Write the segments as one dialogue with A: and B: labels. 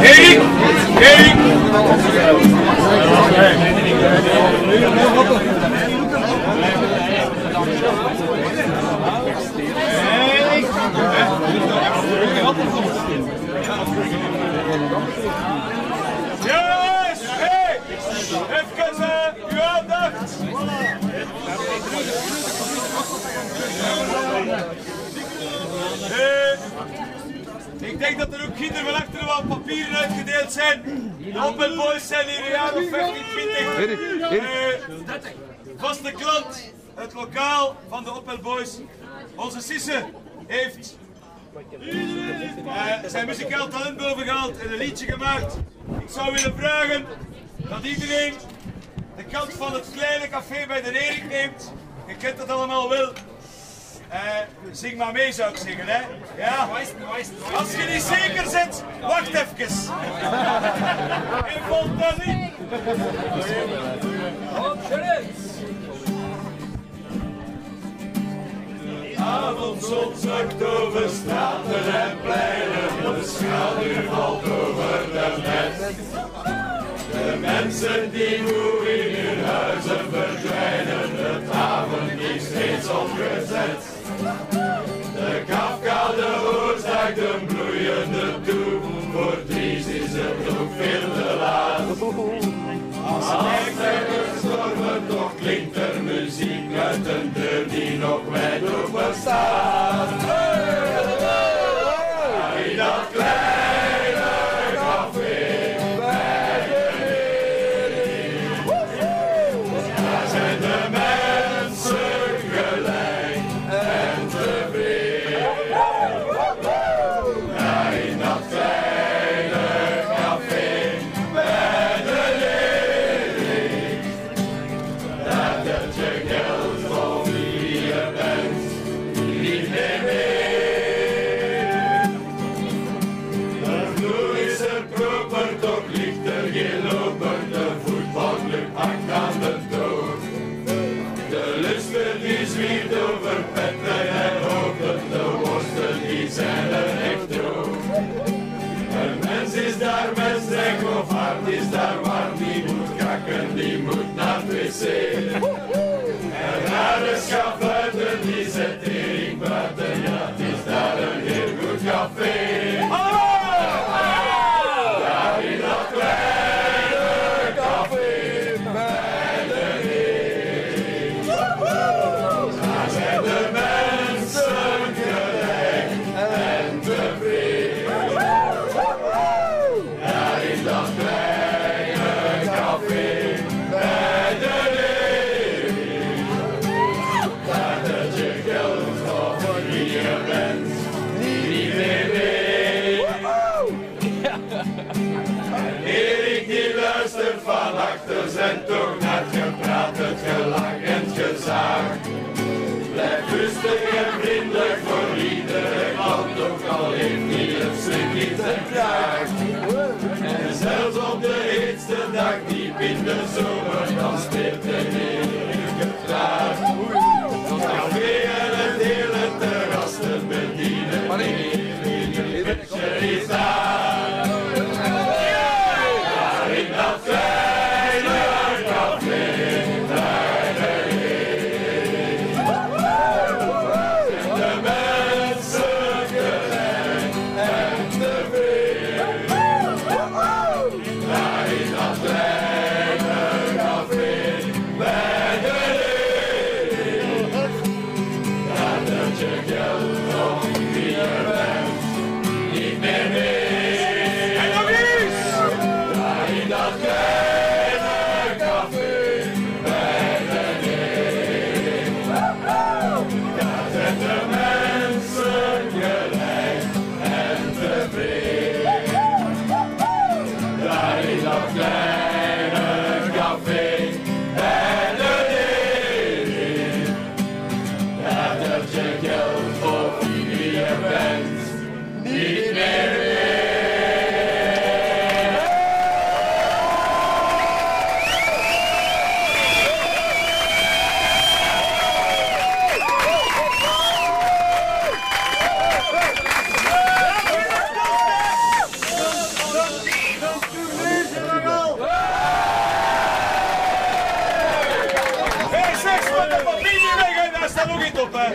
A: Erik! Erik! Jongens! Hey! Even uw aandacht! Eh, ik denk dat er ook kinderen van achteren wat papieren uitgedeeld zijn. De Open Boys zijn hier een jaar of 15, 20. Eh, vaste klant, het lokaal van de Opel Boys. Onze Sisse heeft eh, zijn muzikaal talent bovengehaald en een liedje gemaakt. Ik zou willen vragen dat iedereen de kant van het kleine café bij de Erik neemt. Je kent het allemaal wel. Eh, zing maar mee zou ik zeggen, hè? Ja? Als je niet zeker zit, wacht even. En vond dat niet. Avondzon zakt over straten en pleinen, de schaduw valt over de mens. De mensen die moe in hun huizen verdwijnen, bloeiende voor is het ook laat. Als toch klinkt muziek uit een deur die nog. say. Die luistert van achter zijn Máme se luky tope.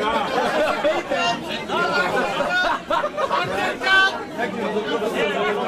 A: Tak